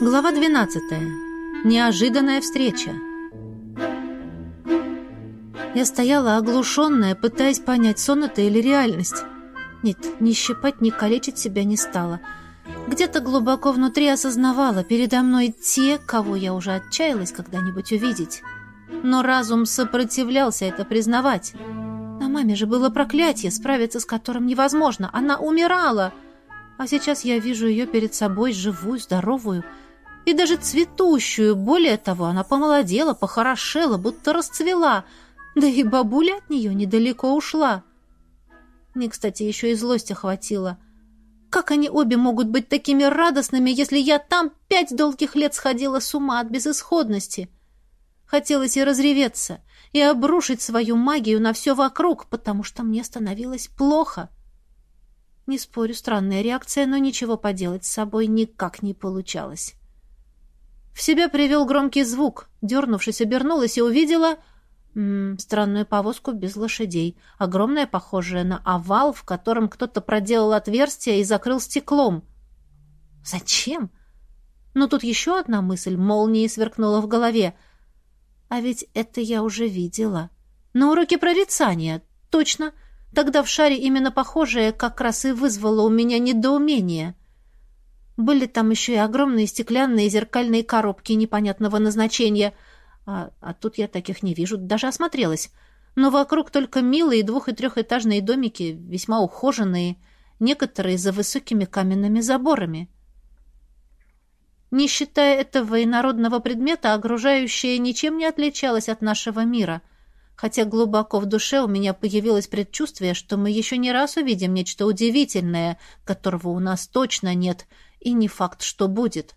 Глава 12. Неожиданная встреча. Я стояла оглушенная, пытаясь понять, сон это или реальность. Нет, ни щипать, ни калечить себя не стала. Где-то глубоко внутри осознавала, передо мной те, кого я уже отчаялась когда-нибудь увидеть. Но разум сопротивлялся это признавать. На маме же было проклятие, справиться с которым невозможно. Она умирала. А сейчас я вижу ее перед собой, живую, здоровую и даже цветущую. Более того, она помолодела, похорошела, будто расцвела. Да и бабуля от нее недалеко ушла. Мне, кстати, еще и злость охватила. Как они обе могут быть такими радостными, если я там пять долгих лет сходила с ума от безысходности? Хотелось и разреветься, и обрушить свою магию на все вокруг, потому что мне становилось плохо. Не спорю, странная реакция, но ничего поделать с собой никак не получалось. В себя привел громкий звук. Дернувшись, обернулась и увидела... М -м, странную повозку без лошадей, огромная, похожая на овал, в котором кто-то проделал отверстие и закрыл стеклом. Зачем? Но тут еще одна мысль молнией сверкнула в голове. А ведь это я уже видела. На уроке прорицания. Точно. Тогда в шаре именно похожее как раз и вызвало у меня недоумение. Были там еще и огромные стеклянные зеркальные коробки непонятного назначения. А, а тут я таких не вижу, даже осмотрелась. Но вокруг только милые двух- и трехэтажные домики, весьма ухоженные, некоторые за высокими каменными заборами. Не считая этого инородного предмета, окружающее ничем не отличалось от нашего мира, хотя глубоко в душе у меня появилось предчувствие, что мы еще не раз увидим нечто удивительное, которого у нас точно нет — и не факт, что будет.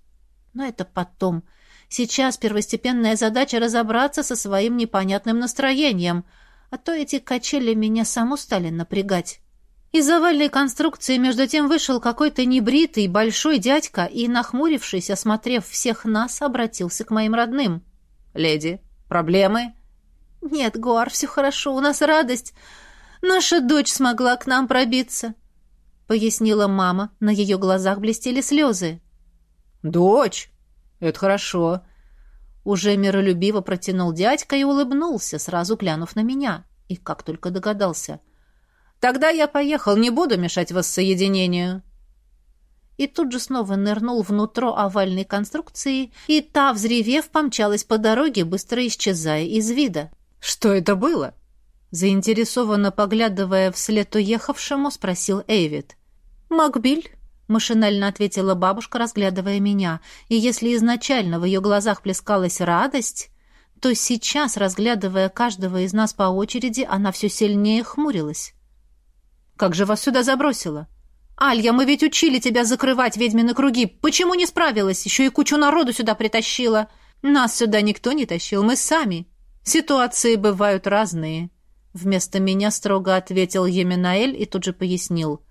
Но это потом. Сейчас первостепенная задача разобраться со своим непонятным настроением, а то эти качели меня саму стали напрягать. Из овальной конструкции между тем вышел какой-то небритый большой дядька и, нахмурившись, осмотрев всех нас, обратился к моим родным. «Леди, проблемы?» «Нет, Гуар, все хорошо, у нас радость. Наша дочь смогла к нам пробиться пояснила мама. На ее глазах блестели слезы. «Дочь? Это хорошо». Уже миролюбиво протянул дядька и улыбнулся, сразу глянув на меня. И как только догадался. «Тогда я поехал, не буду мешать воссоединению». И тут же снова нырнул внутрь овальной конструкции, и та, взревев, помчалась по дороге, быстро исчезая из вида. «Что это было?» Заинтересованно поглядывая вслед уехавшему, спросил Эйвид. «Макбиль», — машинально ответила бабушка, разглядывая меня, и если изначально в ее глазах плескалась радость, то сейчас, разглядывая каждого из нас по очереди, она все сильнее хмурилась. «Как же вас сюда забросило?» «Алья, мы ведь учили тебя закрывать ведьмины круги. Почему не справилась? Еще и кучу народу сюда притащила. Нас сюда никто не тащил, мы сами. Ситуации бывают разные». Вместо меня строго ответил Еминаэль и тут же пояснил.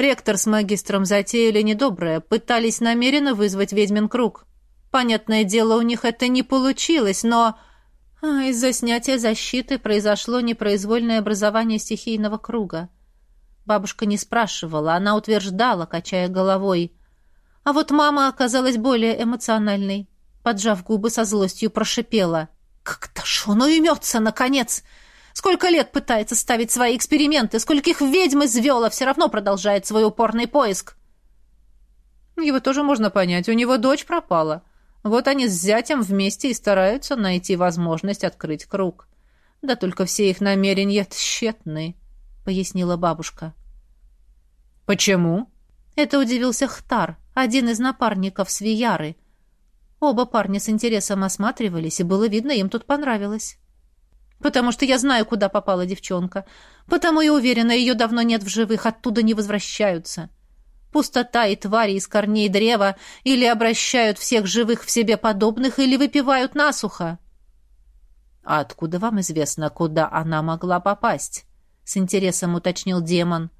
Ректор с магистром затеяли недоброе, пытались намеренно вызвать ведьмин круг. Понятное дело, у них это не получилось, но... А, из-за снятия защиты произошло непроизвольное образование стихийного круга. Бабушка не спрашивала, она утверждала, качая головой. А вот мама оказалась более эмоциональной. Поджав губы, со злостью прошипела. «Как-то ж он уймется, наконец! Сколько лет пытается ставить свои эксперименты, скольких ведьм извел, а все равно продолжает свой упорный поиск. Его тоже можно понять, у него дочь пропала. Вот они с зятем вместе и стараются найти возможность открыть круг. Да только все их намерения тщетны, — пояснила бабушка. «Почему?» Это удивился Хтар, один из напарников Свияры. Оба парня с интересом осматривались, и было видно, им тут понравилось потому что я знаю, куда попала девчонка. Потому и уверена, ее давно нет в живых, оттуда не возвращаются. Пустота и твари из корней древа или обращают всех живых в себе подобных, или выпивают насухо. «А откуда вам известно, куда она могла попасть?» — с интересом уточнил демон.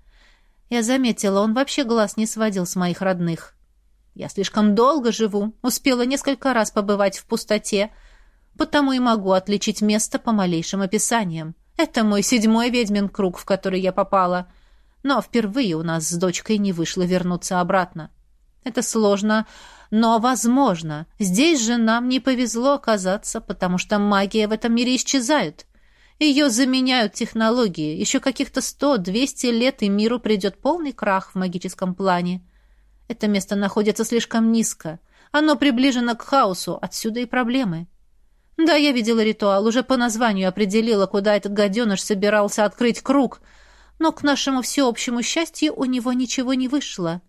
Я заметила, он вообще глаз не сводил с моих родных. Я слишком долго живу, успела несколько раз побывать в пустоте, — потому и могу отличить место по малейшим описаниям. Это мой седьмой ведьмин круг, в который я попала. Но впервые у нас с дочкой не вышло вернуться обратно. Это сложно, Но возможно. Здесь же нам не повезло оказаться, потому что магия в этом мире исчезает. Ее заменяют технологии. Еще каких-то сто-двести лет, и миру придет полный крах в магическом плане. Это место находится слишком низко. Оно приближено к хаосу, отсюда и проблемы. Да, я видела ритуал, уже по названию определила, куда этот гаденыш собирался открыть круг, но к нашему всеобщему счастью у него ничего не вышло.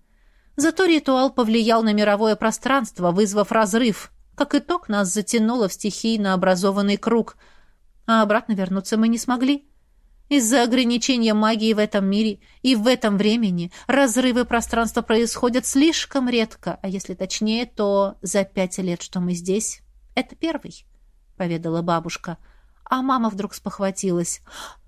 Зато ритуал повлиял на мировое пространство, вызвав разрыв. Как итог, нас затянуло в стихийно образованный круг, а обратно вернуться мы не смогли. Из-за ограничения магии в этом мире и в этом времени разрывы пространства происходят слишком редко, а если точнее, то за пять лет, что мы здесь, это первый, — поведала бабушка. А мама вдруг спохватилась.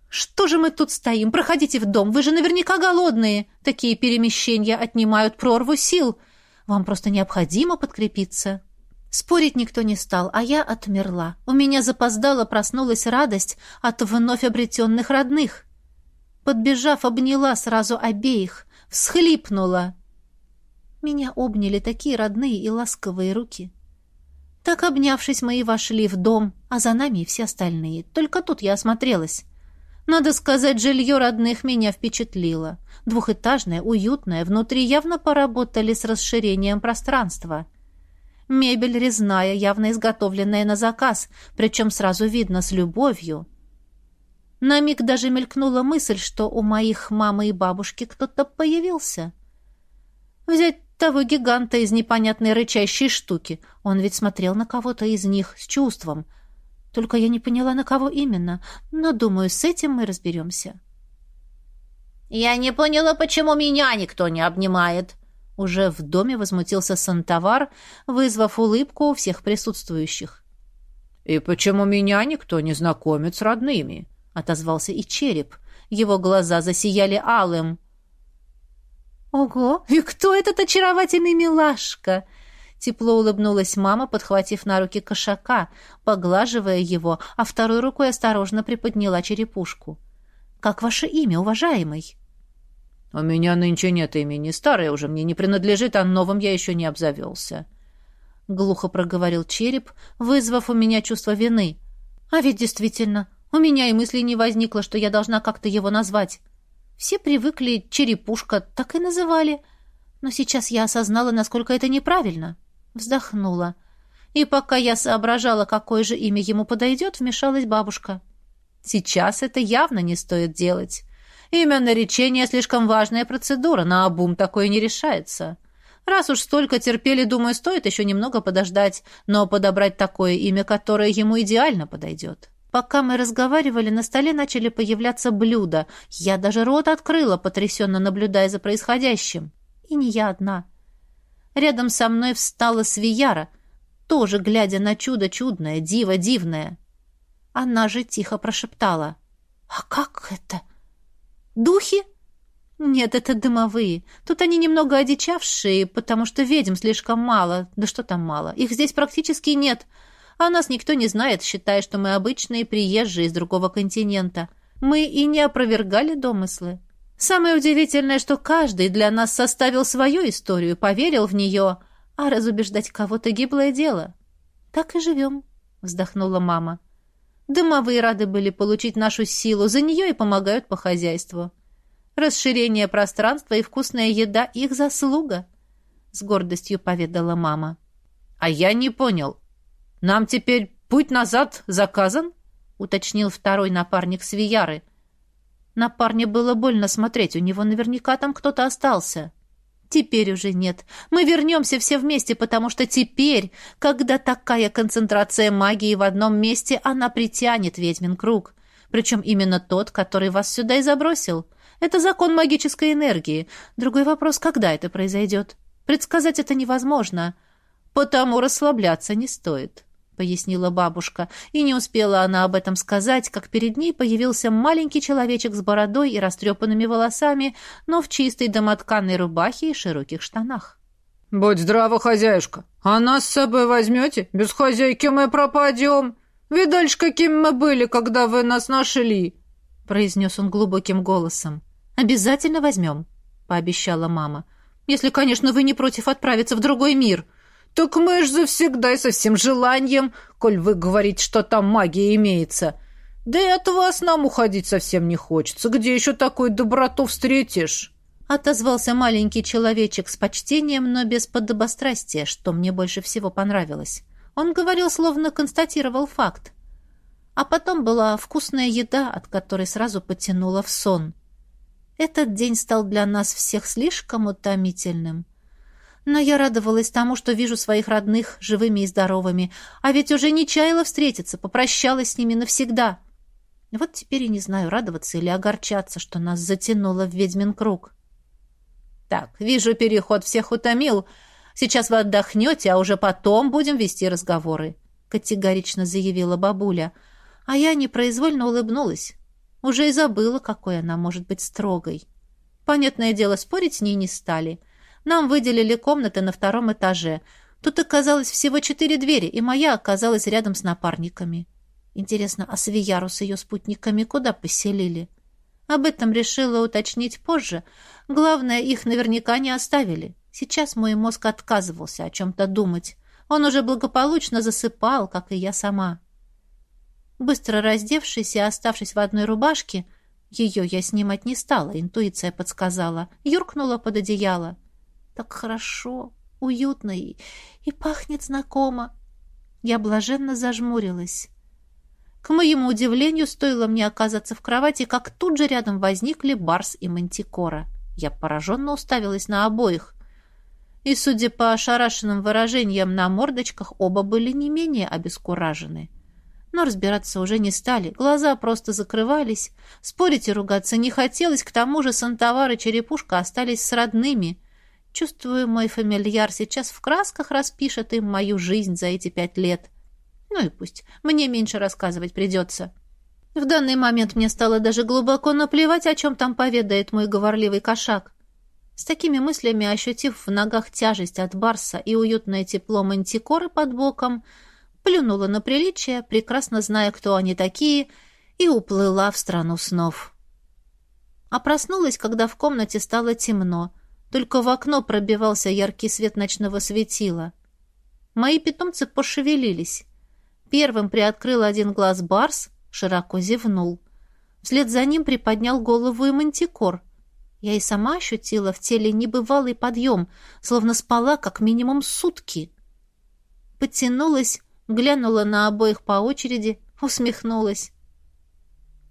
«Что же мы тут стоим? Проходите в дом, вы же наверняка голодные. Такие перемещения отнимают прорву сил. Вам просто необходимо подкрепиться». Спорить никто не стал, а я отмерла. У меня запоздала проснулась радость от вновь обретенных родных. Подбежав, обняла сразу обеих, всхлипнула. Меня обняли такие родные и ласковые руки. Так, обнявшись, мы и вошли в дом, а за нами и все остальные. Только тут я осмотрелась. Надо сказать, жилье родных меня впечатлило. Двухэтажное, уютное, внутри явно поработали с расширением пространства. Мебель резная, явно изготовленная на заказ, причем сразу видно с любовью. На миг даже мелькнула мысль, что у моих мамы и бабушки кто-то появился. Взять того гиганта из непонятной рычащей штуки. Он ведь смотрел на кого-то из них с чувством — только я не поняла, на кого именно. Но, думаю, с этим мы разберемся. «Я не поняла, почему меня никто не обнимает!» Уже в доме возмутился Сантовар, вызвав улыбку у всех присутствующих. «И почему меня никто не знакомит с родными?» — отозвался и череп. Его глаза засияли алым. «Ого! И кто этот очаровательный милашка?» Тепло улыбнулась мама, подхватив на руки кошака, поглаживая его, а второй рукой осторожно приподняла черепушку. «Как ваше имя, уважаемый?» «У меня нынче нет имени. Старое уже мне не принадлежит, а новым я еще не обзавелся». Глухо проговорил череп, вызвав у меня чувство вины. «А ведь действительно, у меня и мысли не возникло, что я должна как-то его назвать. Все привыкли черепушка, так и называли. Но сейчас я осознала, насколько это неправильно». Вздохнула. И пока я соображала, какое же имя ему подойдет, вмешалась бабушка. Сейчас это явно не стоит делать. Имя наречения слишком важная процедура, на обум такое не решается. Раз уж столько терпели, думаю, стоит еще немного подождать, но подобрать такое имя, которое ему идеально подойдет. Пока мы разговаривали, на столе начали появляться блюда. Я даже рот открыла, потрясенно наблюдая за происходящим. И не я одна. Рядом со мной встала Свияра, тоже глядя на чудо чудное, диво дивное. Она же тихо прошептала. «А как это? Духи?» «Нет, это дымовые. Тут они немного одичавшие, потому что ведьм слишком мало. Да что там мало? Их здесь практически нет. А нас никто не знает, считая, что мы обычные приезжие из другого континента. Мы и не опровергали домыслы. Самое удивительное, что каждый для нас составил свою историю, поверил в нее, а разубеждать кого-то гиблое дело. Так и живем, вздохнула мама. Дымовые рады были получить нашу силу, за нее и помогают по хозяйству. Расширение пространства и вкусная еда — их заслуга, — с гордостью поведала мама. — А я не понял. Нам теперь путь назад заказан? — уточнил второй напарник Свияры — на было больно смотреть, у него наверняка там кто-то остался. Теперь уже нет. Мы вернемся все вместе, потому что теперь, когда такая концентрация магии в одном месте, она притянет ведьмин круг. Причем именно тот, который вас сюда и забросил. Это закон магической энергии. Другой вопрос, когда это произойдет. Предсказать это невозможно. Потому расслабляться не стоит. — пояснила бабушка, и не успела она об этом сказать, как перед ней появился маленький человечек с бородой и растрепанными волосами, но в чистой домотканной рубахе и широких штанах. «Будь здрава, хозяюшка! А нас с собой возьмете? Без хозяйки мы пропадем! Видали ж, какими мы были, когда вы нас нашли!» — произнес он глубоким голосом. «Обязательно возьмем», — пообещала мама. «Если, конечно, вы не против отправиться в другой мир. «Так мы ж завсегда и со всем желанием, коль вы говорите, что там магия имеется. Да и от вас нам уходить совсем не хочется. Где еще такой доброту встретишь?» Отозвался маленький человечек с почтением, но без подобострастия, что мне больше всего понравилось. Он говорил, словно констатировал факт. А потом была вкусная еда, от которой сразу потянуло в сон. Этот день стал для нас всех слишком утомительным. Но я радовалась тому, что вижу своих родных живыми и здоровыми, а ведь уже не чаяла встретиться, попрощалась с ними навсегда. Вот теперь и не знаю, радоваться или огорчаться, что нас затянуло в ведьмин круг. Так, вижу, переход всех утомил. Сейчас вы отдохнете, а уже потом будем вести разговоры, категорично заявила бабуля. А я непроизвольно улыбнулась. Уже и забыла, какой она может быть строгой. Понятное дело, спорить с ней не стали. Нам выделили комнаты на втором этаже. Тут оказалось всего четыре двери, и моя оказалась рядом с напарниками. Интересно, а Свияру с ее спутниками куда поселили? Об этом решила уточнить позже. Главное, их наверняка не оставили. Сейчас мой мозг отказывался о чем-то думать. Он уже благополучно засыпал, как и я сама. Быстро раздевшись и оставшись в одной рубашке, ее я снимать не стала, интуиция подсказала, юркнула под одеяло. Так хорошо, уютно и, и пахнет знакомо. Я блаженно зажмурилась. К моему удивлению, стоило мне оказаться в кровати, как тут же рядом возникли Барс и Мантикора. Я пораженно уставилась на обоих. И, судя по ошарашенным выражениям на мордочках, оба были не менее обескуражены. — но разбираться уже не стали. Глаза просто закрывались. Спорить и ругаться не хотелось. К тому же Сантовар и Черепушка остались с родными. Чувствую, мой фамильяр сейчас в красках распишет им мою жизнь за эти пять лет. Ну и пусть. Мне меньше рассказывать придется. В данный момент мне стало даже глубоко наплевать, о чем там поведает мой говорливый кошак. С такими мыслями, ощутив в ногах тяжесть от барса и уютное тепло мантикоры под боком, плюнула на приличие, прекрасно зная, кто они такие, и уплыла в страну снов. А проснулась, когда в комнате стало темно, только в окно пробивался яркий свет ночного светила. Мои питомцы пошевелились. Первым приоткрыл один глаз Барс, широко зевнул. Вслед за ним приподнял голову и мантикор. Я и сама ощутила в теле небывалый подъем, словно спала как минимум сутки. Подтянулась, глянула на обоих по очереди, усмехнулась.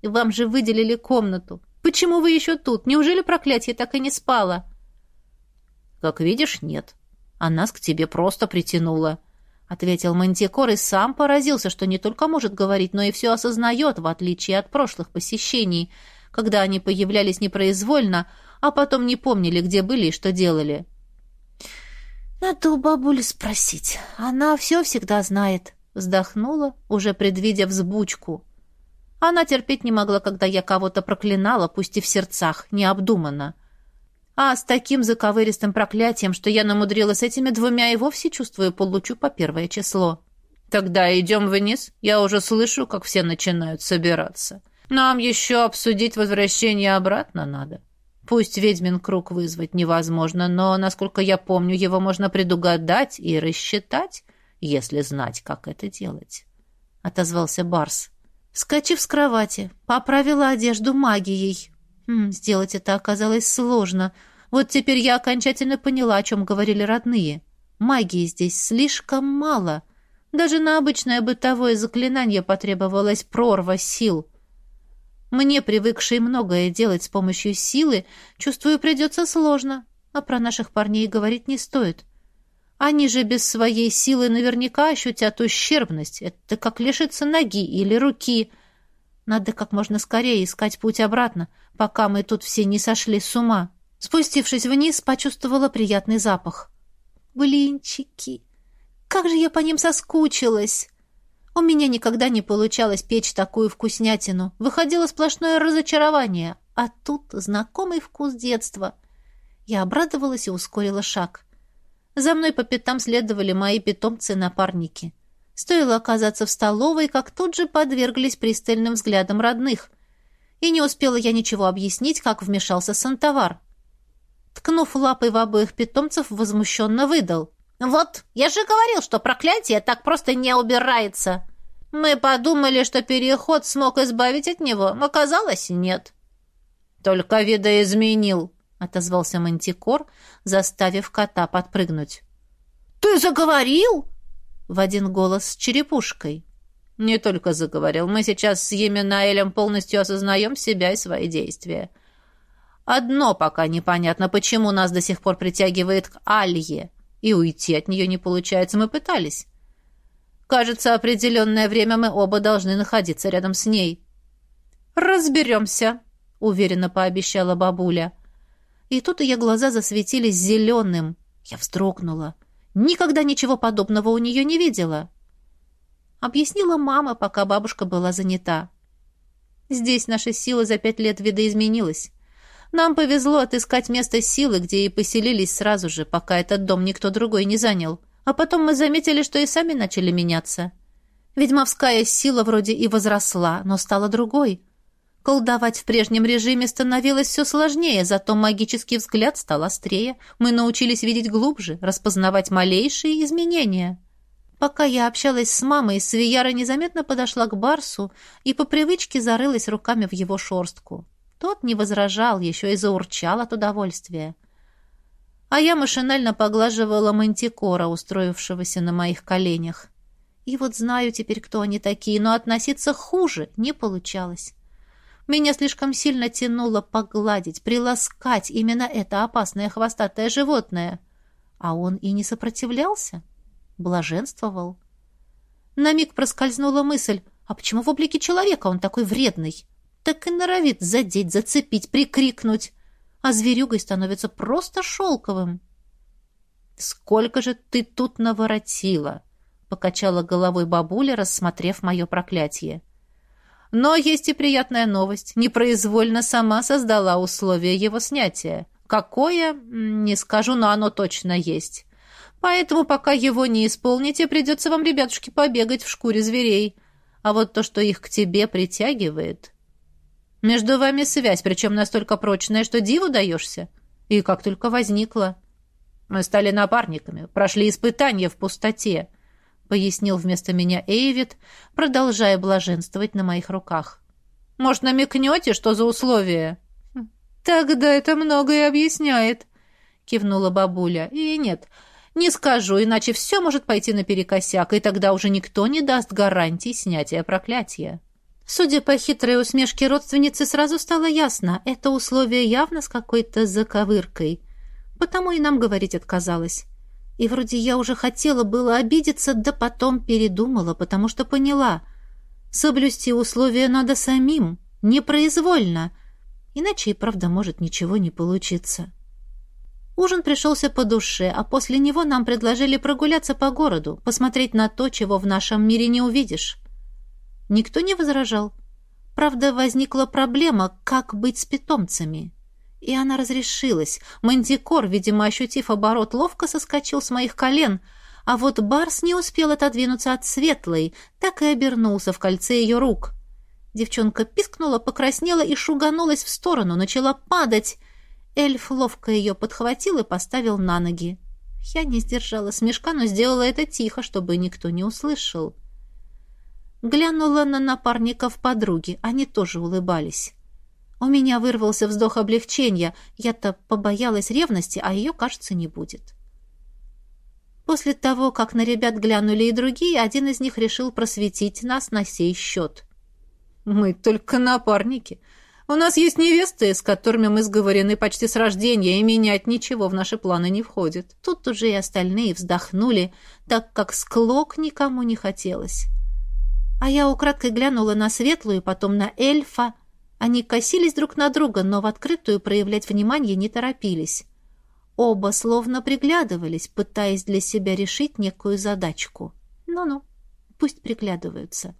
«Вам же выделили комнату. Почему вы еще тут? Неужели проклятие так и не спало?» «Как видишь, нет. А нас к тебе просто притянуло», — ответил Мантикор и сам поразился, что не только может говорить, но и все осознает, в отличие от прошлых посещений, когда они появлялись непроизвольно, а потом не помнили, где были и что делали. «Надо у бабули спросить. Она все всегда знает», — вздохнула, уже предвидя взбучку. Она терпеть не могла, когда я кого-то проклинала, пусть и в сердцах, необдуманно. А с таким заковыристым проклятием, что я намудрилась этими двумя и вовсе чувствую получу по первое число. «Тогда идем вниз. Я уже слышу, как все начинают собираться. Нам еще обсудить возвращение обратно надо». Пусть ведьмин круг вызвать невозможно, но, насколько я помню, его можно предугадать и рассчитать, если знать, как это делать. Отозвался Барс. Вскочив с кровати, поправила одежду магией. Хм, сделать это оказалось сложно. Вот теперь я окончательно поняла, о чем говорили родные. Магии здесь слишком мало. Даже на обычное бытовое заклинание потребовалась прорва сил — мне, привыкшей многое делать с помощью силы, чувствую, придется сложно, а про наших парней говорить не стоит. Они же без своей силы наверняка ощутят ущербность. Это как лишиться ноги или руки. Надо как можно скорее искать путь обратно, пока мы тут все не сошли с ума. Спустившись вниз, почувствовала приятный запах. Блинчики! Как же я по ним соскучилась! У меня никогда не получалось печь такую вкуснятину. Выходило сплошное разочарование. А тут знакомый вкус детства. Я обрадовалась и ускорила шаг. За мной по пятам следовали мои питомцы-напарники. Стоило оказаться в столовой, как тут же подверглись пристальным взглядам родных. И не успела я ничего объяснить, как вмешался Сантовар. Ткнув лапой в обоих питомцев, возмущенно выдал. «Вот, я же говорил, что проклятие так просто не убирается. Мы подумали, что переход смог избавить от него, оказалось, нет». «Только видоизменил», — отозвался Мантикор, заставив кота подпрыгнуть. «Ты заговорил?» — в один голос с черепушкой. «Не только заговорил. Мы сейчас с Еминаэлем полностью осознаем себя и свои действия. Одно пока непонятно, почему нас до сих пор притягивает к Алье, и уйти от нее не получается. Мы пытались. Кажется, определенное время мы оба должны находиться рядом с ней». «Разберемся», — уверенно пообещала бабуля. И тут ее глаза засветились зеленым. Я вздрогнула. Никогда ничего подобного у нее не видела. Объяснила мама, пока бабушка была занята. Здесь наша сила за пять лет видоизменилась. Нам повезло отыскать место силы, где и поселились сразу же, пока этот дом никто другой не занял. А потом мы заметили, что и сами начали меняться. Ведьмовская сила вроде и возросла, но стала другой. Колдовать в прежнем режиме становилось все сложнее, зато магический взгляд стал острее. Мы научились видеть глубже, распознавать малейшие изменения. Пока я общалась с мамой, Свияра незаметно подошла к Барсу и по привычке зарылась руками в его шорстку. Тот не возражал, еще и заурчал от удовольствия. А я машинально поглаживала мантикора, устроившегося на моих коленях. И вот знаю теперь, кто они такие, но относиться хуже не получалось. Меня слишком сильно тянуло погладить, приласкать именно это опасное хвостатое животное. А он и не сопротивлялся, блаженствовал. На миг проскользнула мысль, а почему в облике человека он такой вредный? так и норовит задеть, зацепить, прикрикнуть, а зверюгой становится просто шелковым. «Сколько же ты тут наворотила!» — покачала головой бабуля, рассмотрев мое проклятие. «Но есть и приятная новость. Непроизвольно сама создала условия его снятия. Какое? Не скажу, но оно точно есть. Поэтому, пока его не исполните, придется вам, ребятушки, побегать в шкуре зверей. А вот то, что их к тебе притягивает, между вами связь, причем настолько прочная, что диву даешься. И как только возникла. Мы стали напарниками, прошли испытания в пустоте, пояснил вместо меня Эйвид, продолжая блаженствовать на моих руках. Может, намекнете, что за условия? Тогда это многое объясняет, кивнула бабуля. И нет, не скажу, иначе все может пойти наперекосяк, и тогда уже никто не даст гарантий снятия проклятия. Судя по хитрой усмешке родственницы, сразу стало ясно, это условие явно с какой-то заковыркой. Потому и нам говорить отказалась. И вроде я уже хотела было обидеться, да потом передумала, потому что поняла. Соблюсти условия надо самим, непроизвольно. Иначе и правда может ничего не получиться. Ужин пришелся по душе, а после него нам предложили прогуляться по городу, посмотреть на то, чего в нашем мире не увидишь. Никто не возражал. Правда, возникла проблема, как быть с питомцами. И она разрешилась. Мандикор, видимо, ощутив оборот, ловко соскочил с моих колен, а вот Барс не успел отодвинуться от светлой, так и обернулся в кольце ее рук. Девчонка пискнула, покраснела и шуганулась в сторону, начала падать. Эльф ловко ее подхватил и поставил на ноги. Я не сдержала смешка, но сделала это тихо, чтобы никто не услышал. Глянула на напарников подруги, они тоже улыбались. У меня вырвался вздох облегчения. Я-то побоялась ревности, а ее, кажется, не будет. После того, как на ребят глянули и другие, один из них решил просветить нас на сей счет. «Мы только напарники. У нас есть невесты, с которыми мы сговорены почти с рождения, и менять ничего в наши планы не входит». Тут уже и остальные вздохнули, так как склок никому не хотелось. А я украдкой глянула на светлую, потом на эльфа. Они косились друг на друга, но в открытую проявлять внимание не торопились. Оба словно приглядывались, пытаясь для себя решить некую задачку. Ну-ну, пусть приглядываются.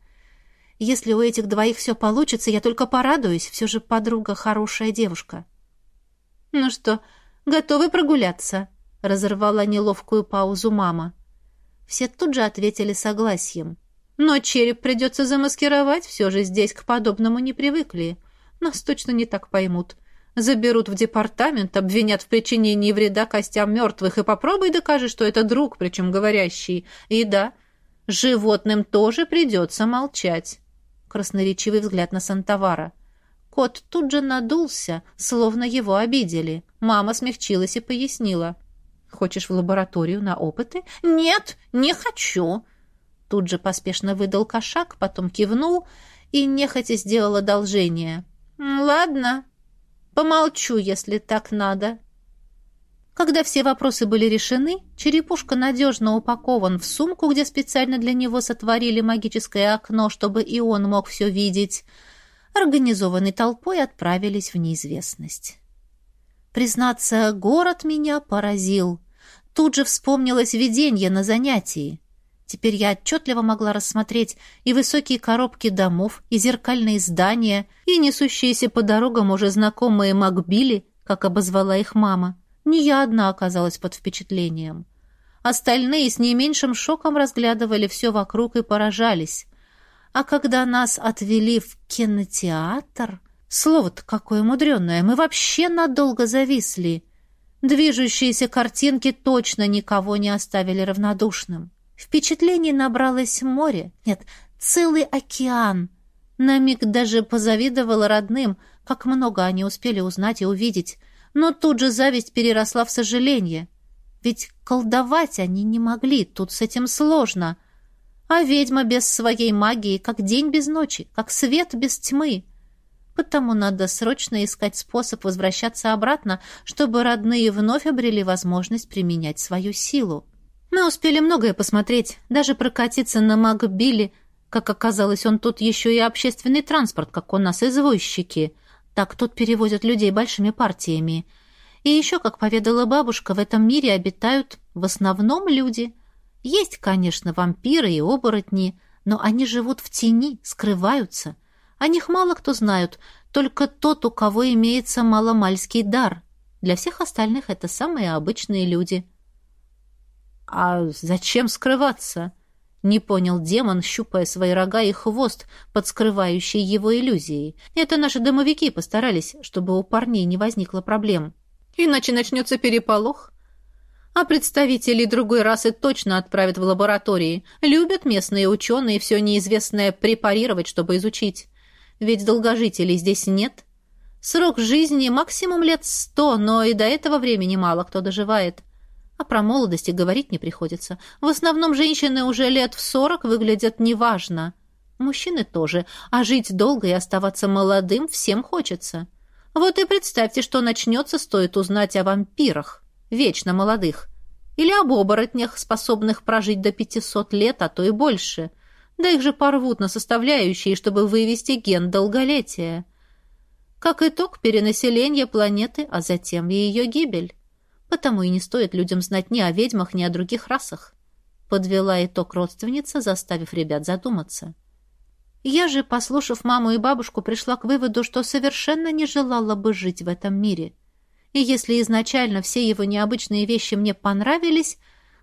Если у этих двоих все получится, я только порадуюсь. Все же подруга хорошая девушка. «Ну что, готовы прогуляться?» — разорвала неловкую паузу мама. Все тут же ответили согласием. Но череп придется замаскировать, все же здесь к подобному не привыкли. Нас точно не так поймут. Заберут в департамент, обвинят в причинении вреда костям мертвых, и попробуй докажи, что это друг, причем говорящий. И да, животным тоже придется молчать. Красноречивый взгляд на Сантавара. Кот тут же надулся, словно его обидели. Мама смягчилась и пояснила. «Хочешь в лабораторию на опыты?» «Нет, не хочу!» Тут же поспешно выдал кошак, потом кивнул и нехотя сделал одолжение. «Ладно, помолчу, если так надо». Когда все вопросы были решены, черепушка надежно упакован в сумку, где специально для него сотворили магическое окно, чтобы и он мог все видеть, организованной толпой отправились в неизвестность. Признаться, город меня поразил. Тут же вспомнилось видение на занятии. Теперь я отчетливо могла рассмотреть и высокие коробки домов, и зеркальные здания, и несущиеся по дорогам уже знакомые Макбили, как обозвала их мама. Не я одна оказалась под впечатлением. Остальные с не меньшим шоком разглядывали все вокруг и поражались. А когда нас отвели в кинотеатр... Слово-то какое мудреное, мы вообще надолго зависли. Движущиеся картинки точно никого не оставили равнодушным. Впечатлений набралось море, нет, целый океан. На миг даже позавидовала родным, как много они успели узнать и увидеть. Но тут же зависть переросла в сожаление. Ведь колдовать они не могли, тут с этим сложно. А ведьма без своей магии, как день без ночи, как свет без тьмы. Потому надо срочно искать способ возвращаться обратно, чтобы родные вновь обрели возможность применять свою силу. Мы успели многое посмотреть, даже прокатиться на Макбилли. Как оказалось, он тут еще и общественный транспорт, как у нас извозчики. Так тут перевозят людей большими партиями. И еще, как поведала бабушка, в этом мире обитают в основном люди. Есть, конечно, вампиры и оборотни, но они живут в тени, скрываются. О них мало кто знают, только тот, у кого имеется маломальский дар. Для всех остальных это самые обычные люди. «А зачем скрываться?» — не понял демон, щупая свои рога и хвост под скрывающей его иллюзией. «Это наши домовики постарались, чтобы у парней не возникло проблем. Иначе начнется переполох. А представителей другой расы точно отправят в лаборатории. Любят местные ученые все неизвестное препарировать, чтобы изучить. Ведь долгожителей здесь нет». Срок жизни максимум лет сто, но и до этого времени мало кто доживает. А про молодости говорить не приходится. В основном женщины уже лет в сорок выглядят неважно. Мужчины тоже. А жить долго и оставаться молодым всем хочется. Вот и представьте, что начнется, стоит узнать о вампирах. Вечно молодых. Или об оборотнях, способных прожить до пятисот лет, а то и больше. Да их же порвут на составляющие, чтобы вывести ген долголетия. Как итог, перенаселение планеты, а затем и ее гибель. Потому и не стоит людям знать ни о ведьмах, ни о других расах. Подвела итог родственница, заставив ребят задуматься. Я же, послушав маму и бабушку, пришла к выводу, что совершенно не желала бы жить в этом мире. И если изначально все его необычные вещи мне понравились,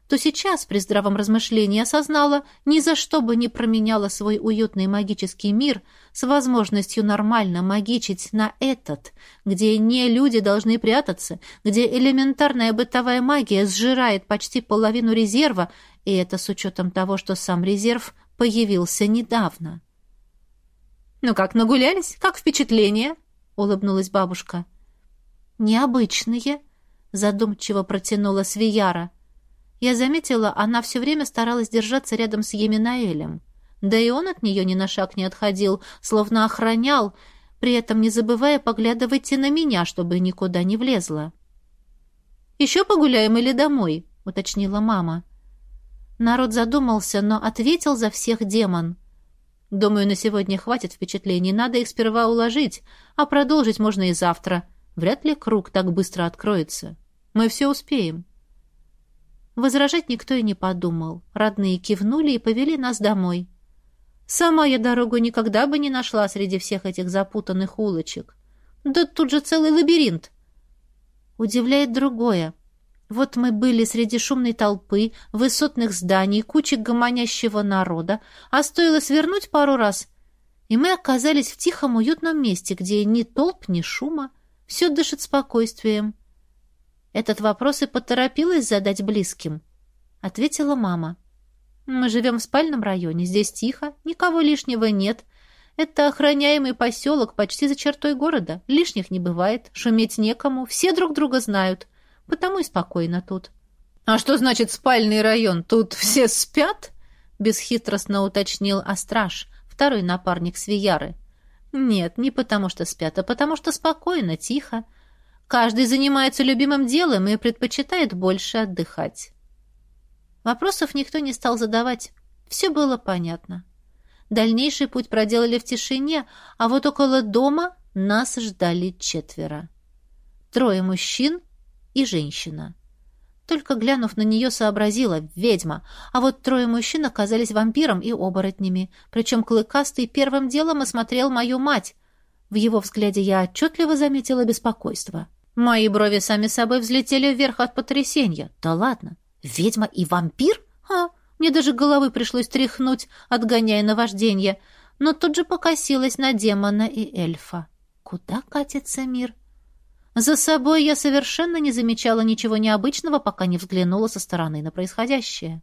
то сейчас, при здравом размышлении, осознала, ни за что бы не променяла свой уютный магический мир с возможностью нормально магичить на этот, где не люди должны прятаться, где элементарная бытовая магия сжирает почти половину резерва, и это с учетом того, что сам резерв появился недавно. «Ну как, нагулялись? Как впечатление?» — улыбнулась бабушка. «Необычные», — задумчиво протянула Свияра. Я заметила, она все время старалась держаться рядом с Еминаэлем. Да и он от нее ни на шаг не отходил, словно охранял, при этом не забывая поглядывать и на меня, чтобы никуда не влезла. «Еще погуляем или домой?» — уточнила мама. Народ задумался, но ответил за всех демон. «Думаю, на сегодня хватит впечатлений. Надо их сперва уложить, а продолжить можно и завтра. Вряд ли круг так быстро откроется. Мы все успеем». Возражать никто и не подумал. Родные кивнули и повели нас домой. Сама я дорогу никогда бы не нашла среди всех этих запутанных улочек. Да тут же целый лабиринт. Удивляет другое. Вот мы были среди шумной толпы, высотных зданий, кучи гомонящего народа, а стоило свернуть пару раз, и мы оказались в тихом уютном месте, где ни толп, ни шума, Все дышит спокойствием. Этот вопрос и поторопилась задать близким. Ответила мама. Мы живем в спальном районе, здесь тихо, никого лишнего нет. Это охраняемый поселок почти за чертой города. Лишних не бывает, шуметь некому, все друг друга знают. Потому и спокойно тут. «А что значит спальный район? Тут все спят?» Бесхитростно уточнил Астраж, второй напарник Свияры. «Нет, не потому что спят, а потому что спокойно, тихо. Каждый занимается любимым делом и предпочитает больше отдыхать». Вопросов никто не стал задавать. Все было понятно. Дальнейший путь проделали в тишине, а вот около дома нас ждали четверо. Трое мужчин и женщина. Только глянув на нее, сообразила — ведьма, а вот трое мужчин оказались вампиром и оборотнями, причем Клыкастый первым делом осмотрел мою мать. В его взгляде я отчетливо заметила беспокойство. Мои брови сами собой взлетели вверх от потрясения. Да ладно, ведьма и вампир? А, мне даже головы пришлось тряхнуть, отгоняя наваждение, но тут же покосилась на демона и эльфа. Куда катится мир? За собой я совершенно не замечала ничего необычного, пока не взглянула со стороны на происходящее.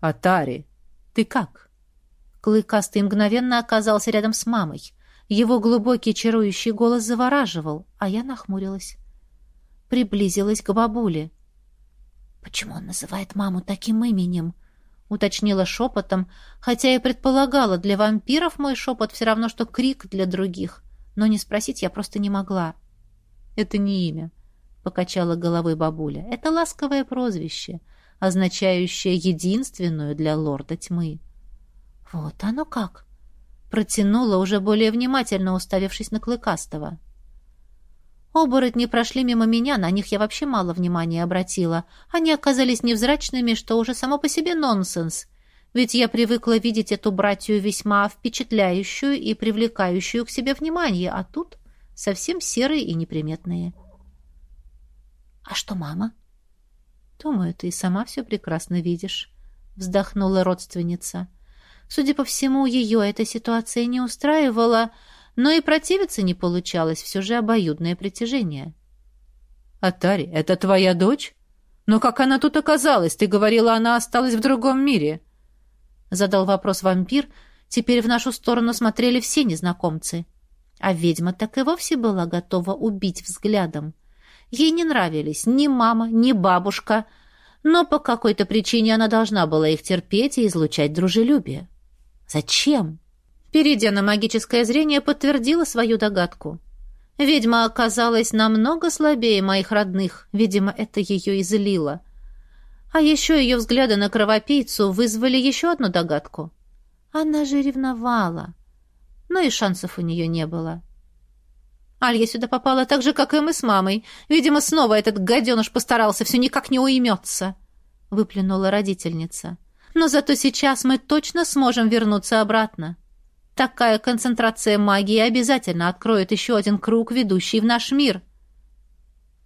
«Атари, ты как?» Клыкастый мгновенно оказался рядом с мамой. Его глубокий чарующий голос завораживал, а я нахмурилась. Приблизилась к бабуле. «Почему он называет маму таким именем?» уточнила шепотом, хотя и предполагала, для вампиров мой шепот все равно, что крик для других. Но не спросить я просто не могла. «Это не имя», — покачала головой бабуля. «Это ласковое прозвище, означающее единственную для лорда тьмы». «Вот оно как!» — протянула, уже более внимательно уставившись на Клыкастого. Оборотни прошли мимо меня, на них я вообще мало внимания обратила. Они оказались невзрачными, что уже само по себе нонсенс. Ведь я привыкла видеть эту братью весьма впечатляющую и привлекающую к себе внимание, а тут совсем серые и неприметные. «А что мама?» «Думаю, ты сама все прекрасно видишь», — вздохнула родственница. Судя по всему, ее эта ситуация не устраивала, — но и противиться не получалось, все же обоюдное притяжение. «Атари, это твоя дочь? Но как она тут оказалась? Ты говорила, она осталась в другом мире». Задал вопрос вампир. Теперь в нашу сторону смотрели все незнакомцы. А ведьма так и вовсе была готова убить взглядом. Ей не нравились ни мама, ни бабушка, но по какой-то причине она должна была их терпеть и излучать дружелюбие. Зачем? Перейдя на магическое зрение, подтвердила свою догадку. Ведьма оказалась намного слабее моих родных, видимо, это ее и злило. А еще ее взгляды на кровопийцу вызвали еще одну догадку. Она же ревновала. Но и шансов у нее не было. Алья сюда попала так же, как и мы с мамой. Видимо, снова этот гаденыш постарался, все никак не уймется, — выплюнула родительница. Но зато сейчас мы точно сможем вернуться обратно. Такая концентрация магии обязательно откроет еще один круг, ведущий в наш мир.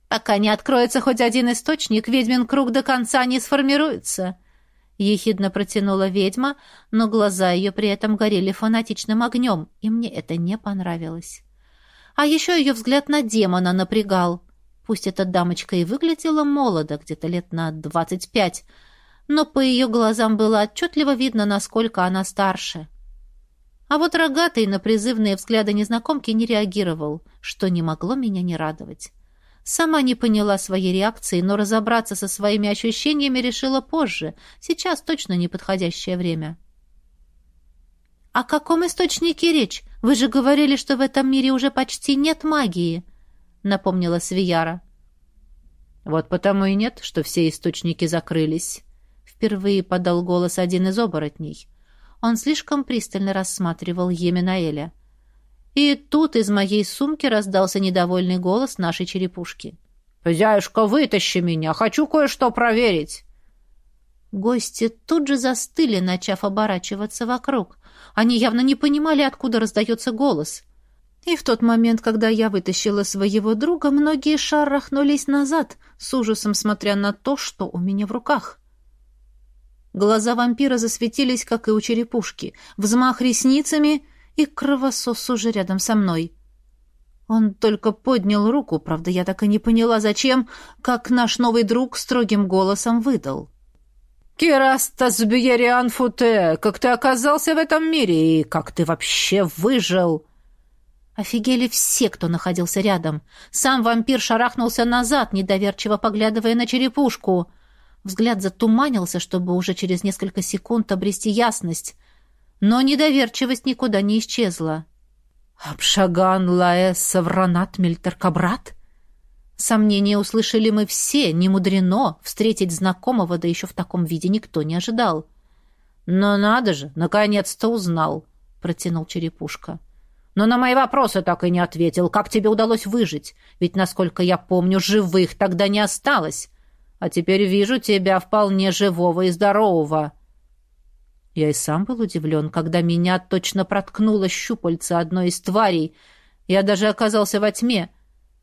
Пока не откроется хоть один источник, ведьмин круг до конца не сформируется. Ехидно протянула ведьма, но глаза ее при этом горели фанатичным огнем, и мне это не понравилось. А еще ее взгляд на демона напрягал. Пусть эта дамочка и выглядела молодо, где-то лет на двадцать пять, но по ее глазам было отчетливо видно, насколько она старше. А вот рогатый на призывные взгляды незнакомки не реагировал, что не могло меня не радовать. Сама не поняла своей реакции, но разобраться со своими ощущениями решила позже. Сейчас точно неподходящее время. «О каком источнике речь? Вы же говорили, что в этом мире уже почти нет магии», — напомнила Свияра. «Вот потому и нет, что все источники закрылись», — впервые подал голос один из оборотней. Он слишком пристально рассматривал Еминаэля. И тут из моей сумки раздался недовольный голос нашей черепушки. «Хозяюшка, вытащи меня! Хочу кое-что проверить!» Гости тут же застыли, начав оборачиваться вокруг. Они явно не понимали, откуда раздается голос. И в тот момент, когда я вытащила своего друга, многие шарахнулись назад, с ужасом смотря на то, что у меня в руках. Глаза вампира засветились, как и у черепушки. Взмах ресницами, и кровосос уже рядом со мной. Он только поднял руку, правда, я так и не поняла, зачем, как наш новый друг строгим голосом выдал. «Керастас Бьериан Футе, как ты оказался в этом мире и как ты вообще выжил?» Офигели все, кто находился рядом. Сам вампир шарахнулся назад, недоверчиво поглядывая на черепушку. Взгляд затуманился, чтобы уже через несколько секунд обрести ясность. Но недоверчивость никуда не исчезла. «Абшаган Лаэ Савранат Мельтеркабрат?» Сомнения услышали мы все, не мудрено, встретить знакомого, да еще в таком виде никто не ожидал. «Но надо же, наконец-то узнал», — протянул черепушка. «Но на мои вопросы так и не ответил. Как тебе удалось выжить? Ведь, насколько я помню, живых тогда не осталось. А теперь вижу тебя вполне живого и здорового». Я и сам был удивлен, когда меня точно проткнуло щупальце одной из тварей. Я даже оказался во тьме.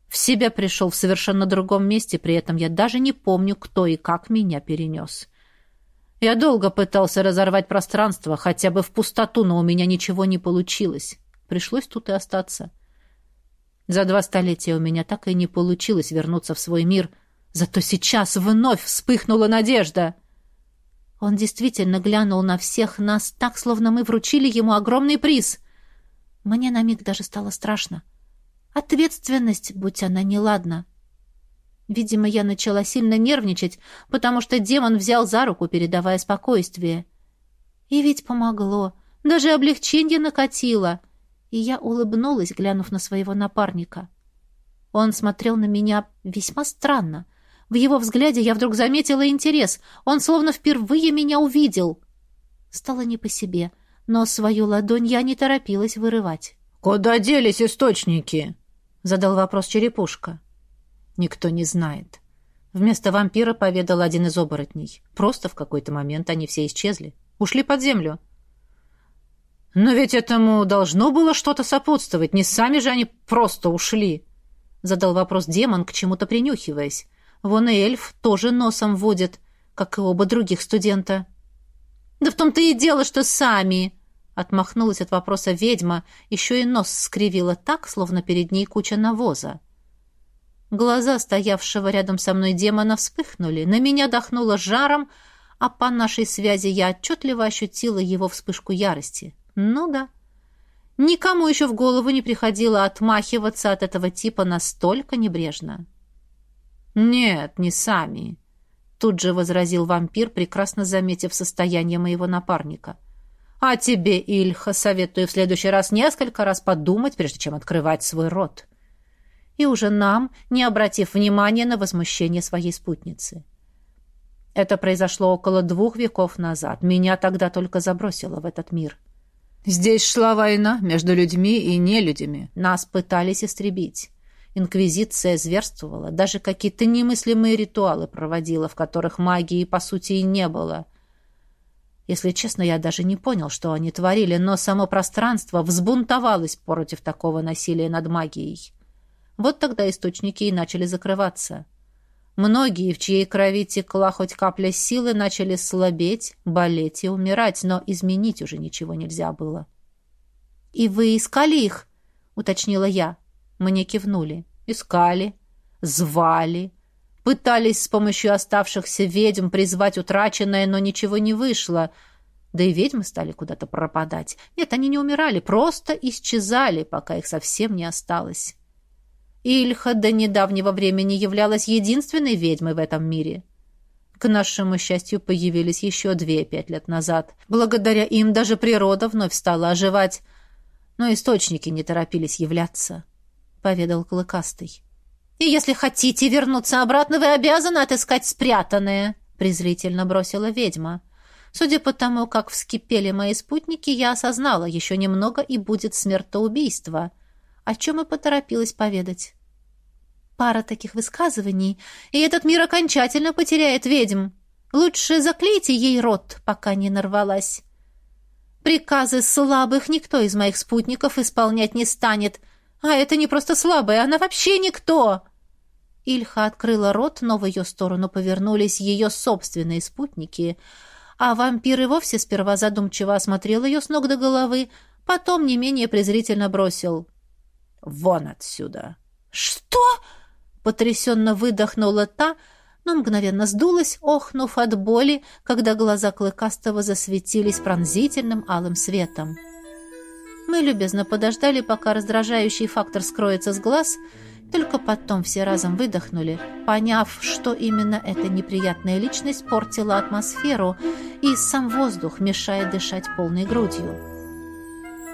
В себя пришел в совершенно другом месте, при этом я даже не помню, кто и как меня перенес. Я долго пытался разорвать пространство, хотя бы в пустоту, но у меня ничего не получилось. Пришлось тут и остаться. За два столетия у меня так и не получилось вернуться в свой мир. Зато сейчас вновь вспыхнула надежда. Он действительно глянул на всех нас так, словно мы вручили ему огромный приз. Мне на миг даже стало страшно. Ответственность, будь она неладна. Видимо, я начала сильно нервничать, потому что демон взял за руку, передавая спокойствие. И ведь помогло. Даже облегчение накатило. И я улыбнулась, глянув на своего напарника. Он смотрел на меня весьма странно, в его взгляде я вдруг заметила интерес. Он словно впервые меня увидел. Стало не по себе, но свою ладонь я не торопилась вырывать. «Куда делись источники?» — задал вопрос черепушка. «Никто не знает». Вместо вампира поведал один из оборотней. Просто в какой-то момент они все исчезли. Ушли под землю. «Но ведь этому должно было что-то сопутствовать. Не сами же они просто ушли», — задал вопрос демон, к чему-то принюхиваясь. Вон и эльф тоже носом водит, как и оба других студента. «Да в том-то и дело, что сами!» Отмахнулась от вопроса ведьма, еще и нос скривила так, словно перед ней куча навоза. Глаза стоявшего рядом со мной демона вспыхнули, на меня дохнуло жаром, а по нашей связи я отчетливо ощутила его вспышку ярости. Ну да. Никому еще в голову не приходило отмахиваться от этого типа настолько небрежно. «Нет, не сами», — тут же возразил вампир, прекрасно заметив состояние моего напарника. «А тебе, Ильха, советую в следующий раз несколько раз подумать, прежде чем открывать свой рот». И уже нам, не обратив внимания на возмущение своей спутницы. Это произошло около двух веков назад. Меня тогда только забросило в этот мир. Здесь шла война между людьми и нелюдями. Нас пытались истребить. Инквизиция зверствовала, даже какие-то немыслимые ритуалы проводила, в которых магии, по сути, и не было. Если честно, я даже не понял, что они творили, но само пространство взбунтовалось против такого насилия над магией. Вот тогда источники и начали закрываться. Многие, в чьей крови текла хоть капля силы, начали слабеть, болеть и умирать, но изменить уже ничего нельзя было. «И вы искали их?» — уточнила я. Мне кивнули. Искали, звали, пытались с помощью оставшихся ведьм призвать утраченное, но ничего не вышло. Да и ведьмы стали куда-то пропадать. Нет, они не умирали, просто исчезали, пока их совсем не осталось. Ильха до недавнего времени являлась единственной ведьмой в этом мире. К нашему счастью, появились еще две пять лет назад. Благодаря им даже природа вновь стала оживать, но источники не торопились являться. — поведал Клыкастый. «И если хотите вернуться обратно, вы обязаны отыскать спрятанное», — презрительно бросила ведьма. Судя по тому, как вскипели мои спутники, я осознала, еще немного и будет смертоубийство, о чем и поторопилась поведать. Пара таких высказываний, и этот мир окончательно потеряет ведьм. Лучше заклейте ей рот, пока не нарвалась. Приказы слабых никто из моих спутников исполнять не станет — а это не просто слабая, она вообще никто!» Ильха открыла рот, но в ее сторону повернулись ее собственные спутники, а вампир и вовсе сперва задумчиво осмотрел ее с ног до головы, потом не менее презрительно бросил. Вон отсюда!» «Что?» — потрясенно выдохнула та, но мгновенно сдулась, охнув от боли, когда глаза Клыкастого засветились пронзительным алым светом. Мы любезно подождали, пока раздражающий фактор скроется с глаз, только потом все разом выдохнули, поняв, что именно эта неприятная личность портила атмосферу и сам воздух мешает дышать полной грудью.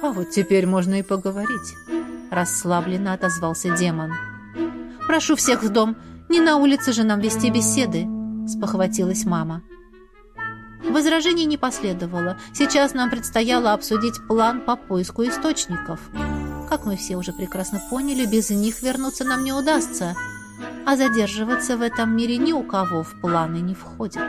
«А вот теперь можно и поговорить», — расслабленно отозвался демон. «Прошу всех в дом, не на улице же нам вести беседы», — спохватилась мама. Возражений не последовало. Сейчас нам предстояло обсудить план по поиску источников. Как мы все уже прекрасно поняли, без них вернуться нам не удастся. А задерживаться в этом мире ни у кого в планы не входит.